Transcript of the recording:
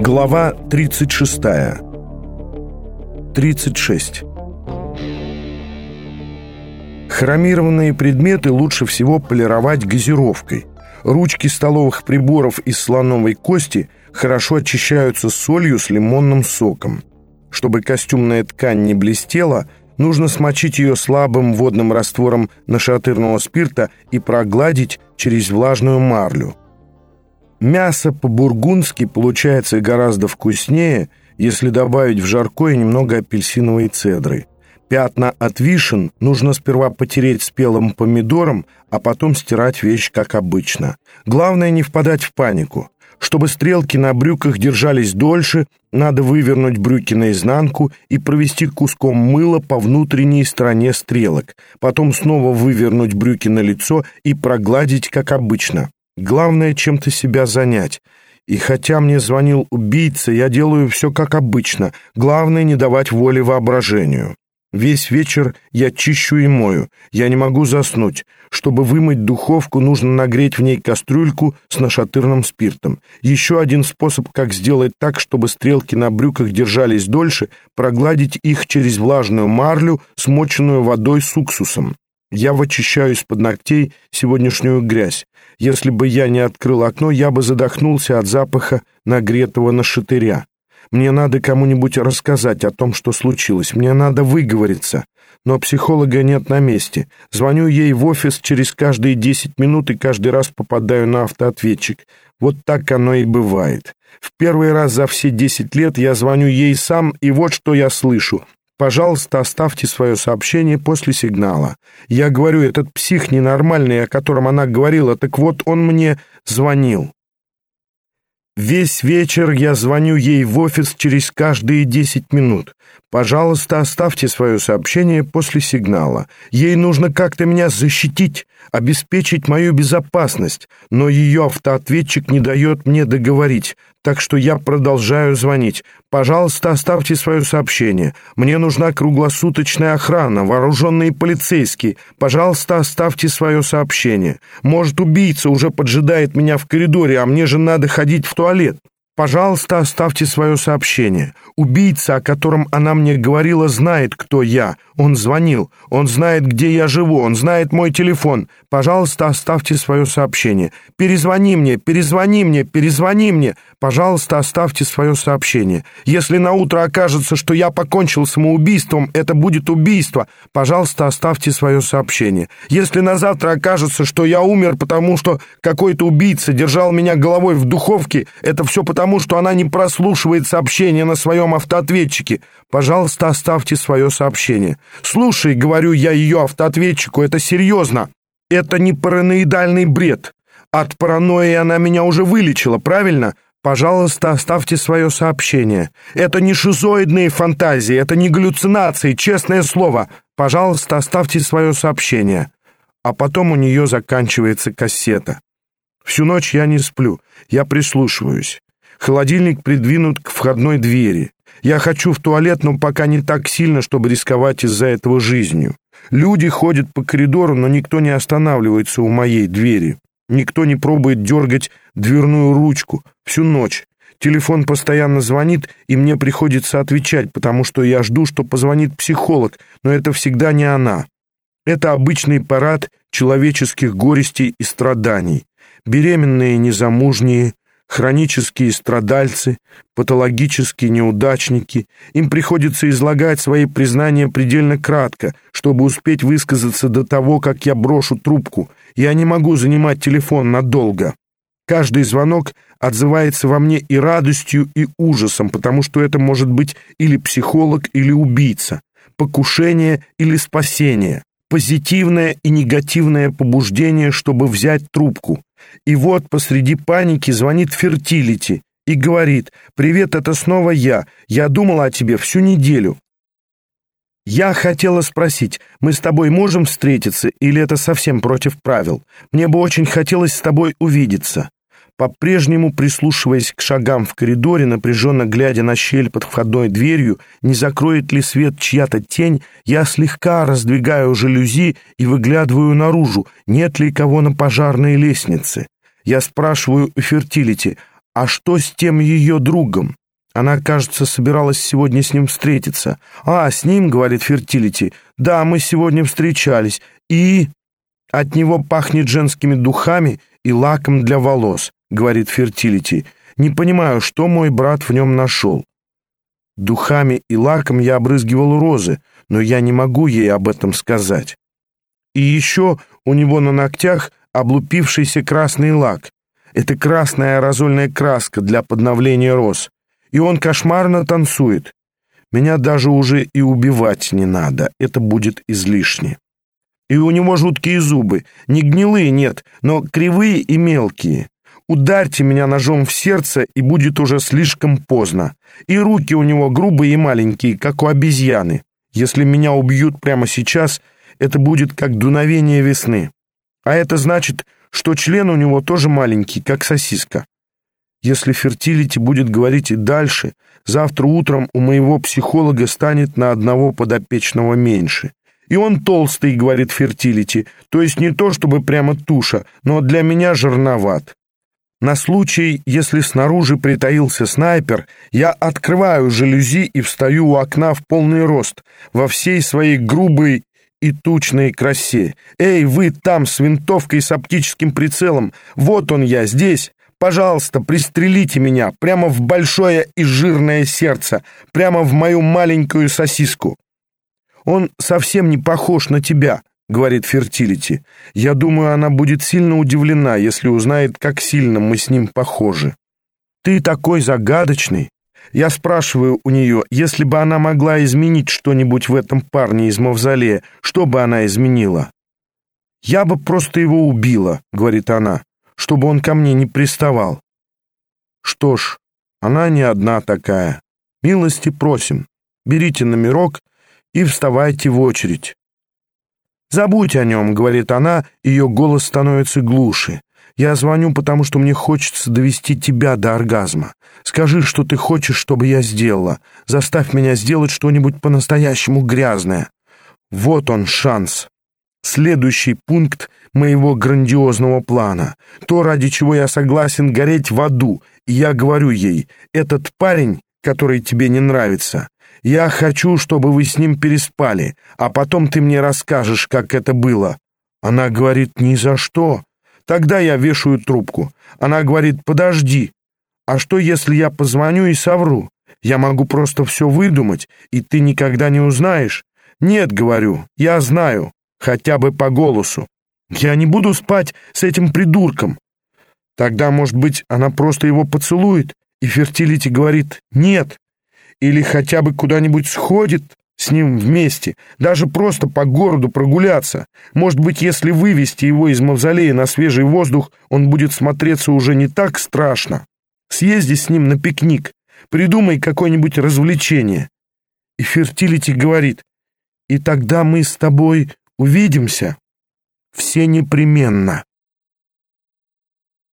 Глава 36 36 Хромированные предметы лучше всего полировать газировкой. Ручки столовых приборов из слоновой кости хорошо очищаются солью с лимонным соком. Чтобы костюмная ткань не блестела, нужно смочить ее слабым водным раствором нашатырного спирта и прогладить через влажную марлю. Мясо по-бургундски получается гораздо вкуснее, если добавить в жаркое немного апельсиновой цедры. Пятна от вишен нужно сперва потереть спелым помидором, а потом стирать вещь как обычно. Главное не впадать в панику. Чтобы стрелки на брюках держались дольше, надо вывернуть брюки наизнанку и провести куском мыла по внутренней стороне стрелок, потом снова вывернуть брюки на лицо и прогладить, как обычно. Главное чем-то себя занять. И хотя мне звонил убийца, я делаю все как обычно. Главное не давать воли воображению. Весь вечер я чищу и мою. Я не могу заснуть. Чтобы вымыть духовку, нужно нагреть в ней кастрюльку с нашатырным спиртом. Еще один способ, как сделать так, чтобы стрелки на брюках держались дольше, прогладить их через влажную марлю, смоченную водой с уксусом. Я вычищаю из-под ногтей сегодняшнюю грязь. Если бы я не открыл окно, я бы задохнулся от запаха нагретого нашатыря. Мне надо кому-нибудь рассказать о том, что случилось. Мне надо выговориться. Но психолога нет на месте. Звоню ей в офис через каждые десять минут и каждый раз попадаю на автоответчик. Вот так оно и бывает. В первый раз за все десять лет я звоню ей сам, и вот что я слышу. Пожалуйста, оставьте свое сообщение после сигнала. Я говорю, этот псих ненормальный, о котором она говорила, так вот он мне звонил. Весь вечер я звоню ей в офис через каждые десять минут. Пожалуйста, оставьте свое сообщение после сигнала. Ей нужно как-то меня защитить, обеспечить мою безопасность, но ее автоответчик не дает мне договорить, так что я продолжаю звонить. Пожалуйста, оставьте свое сообщение. Мне нужна круглосуточная охрана, вооруженные полицейские. Пожалуйста, оставьте свое сообщение. Может, убийца уже поджидает меня в коридоре, а мне же надо ходить в туалет. Пожалуйста, оставьте свое сообщение. Убийца, о котором она мне говорила, знает, кто я. Он звонил. Он знает, где я живу. Он знает мой телефон. Пожалуйста, оставьте свое сообщение. Перезвони мне, перезвони мне, перезвони мне. Пожалуйста, оставьте свое сообщение. Если на утро окажется, что я покончил самоубийством, это будет убийство. Пожалуйста, оставьте свое сообщение. Если на завтра окажется, что я умер, потому что какой-то убийца держал меня головой в духовке, это все потому, что она не прослушивает сообщение на своем автоответчике. Пожалуйста, оставьте свое сообщение. Слушай, говорю я ее автоответчику, это серьезно. Это не параноидальный бред. От паранойи она меня уже вылечила, правильно? Пожалуйста, оставьте свое сообщение. Это не шизоидные фантазии, это не галлюцинации, честное слово. Пожалуйста, оставьте свое сообщение. А потом у нее заканчивается кассета. Всю ночь я не сплю, я прислушиваюсь. Холодильник придвинут к входной двери. Я хочу в туалет, но пока не так сильно, чтобы рисковать из-за этого жизнью. Люди ходят по коридору, но никто не останавливается у моей двери. Никто не пробует дергать дверную ручку всю ночь. Телефон постоянно звонит, и мне приходится отвечать, потому что я жду, что позвонит психолог, но это всегда не она. Это обычный парад человеческих горестей и страданий. Беременные незамужние, хронические страдальцы, патологические неудачники. Им приходится излагать свои признания предельно кратко, чтобы успеть высказаться до того, как я брошу трубку. Я не могу занимать телефон надолго. Каждый звонок отзывается во мне и радостью, и ужасом, потому что это может быть или психолог, или убийца, покушение или спасение, позитивное и негативное побуждение, чтобы взять трубку. И вот посреди паники звонит Фертилити и говорит «Привет, это снова я. Я думала о тебе всю неделю». «Я хотела спросить, мы с тобой можем встретиться, или это совсем против правил? Мне бы очень хотелось с тобой увидеться». По-прежнему, прислушиваясь к шагам в коридоре, напряженно глядя на щель под входной дверью, не закроет ли свет чья-то тень, я слегка раздвигаю жалюзи и выглядываю наружу, нет ли кого на пожарной лестнице. Я спрашиваю у Фертилити, а что с тем ее другом? Она, кажется, собиралась сегодня с ним встретиться. «А, с ним, — говорит Фертилити, — да, мы сегодня встречались, и...» «От него пахнет женскими духами и лаком для волос», — говорит Фертилити. «Не понимаю, что мой брат в нем нашел». Духами и лаком я обрызгивал розы, но я не могу ей об этом сказать. И еще у него на ногтях облупившийся красный лак. Это красная аэрозольная краска для подновления роз. И он кошмарно танцует. Меня даже уже и убивать не надо, это будет излишне. И у него жуткие зубы, не гнилые, нет, но кривые и мелкие. Ударьте меня ножом в сердце, и будет уже слишком поздно. И руки у него грубые и маленькие, как у обезьяны. Если меня убьют прямо сейчас, это будет как дуновение весны. А это значит, что член у него тоже маленький, как сосиска. Если фертилити будет говорить и дальше, завтра утром у моего психолога станет на одного подопечного меньше. И он толстый, говорит фертилити, то есть не то чтобы прямо туша, но для меня жирноват. На случай, если снаружи притаился снайпер, я открываю жалюзи и встаю у окна в полный рост, во всей своей грубой и тучной красе. «Эй, вы там с винтовкой с оптическим прицелом! Вот он я, здесь! Пожалуйста, пристрелите меня прямо в большое и жирное сердце, прямо в мою маленькую сосиску!» Он совсем не похож на тебя, говорит Фертилити. Я думаю, она будет сильно удивлена, если узнает, как сильно мы с ним похожи. Ты такой загадочный. Я спрашиваю у нее, если бы она могла изменить что-нибудь в этом парне из мавзолея, что бы она изменила? «Я бы просто его убила», — говорит она, «чтобы он ко мне не приставал». Что ж, она не одна такая. Милости просим. Берите номерок и вставайте в очередь. «Забудь о нем», — говорит она, ее голос становится глуше. «Я звоню, потому что мне хочется довести тебя до оргазма. Скажи, что ты хочешь, чтобы я сделала. Заставь меня сделать что-нибудь по-настоящему грязное. Вот он шанс. Следующий пункт моего грандиозного плана. То, ради чего я согласен гореть в аду. И я говорю ей, этот парень, который тебе не нравится, я хочу, чтобы вы с ним переспали, а потом ты мне расскажешь, как это было». Она говорит, «Ни за что». Тогда я вешаю трубку. Она говорит, «Подожди. А что, если я позвоню и совру? Я могу просто все выдумать, и ты никогда не узнаешь». «Нет», — говорю, — «я знаю, хотя бы по голосу. Я не буду спать с этим придурком». Тогда, может быть, она просто его поцелует, и Фертилити говорит «нет» или хотя бы куда-нибудь сходит с ним вместе, даже просто по городу прогуляться. Может быть, если вывести его из мавзолея на свежий воздух, он будет смотреться уже не так страшно. Съезди с ним на пикник, придумай какое-нибудь развлечение. И Фертилити говорит, и тогда мы с тобой увидимся. Все непременно.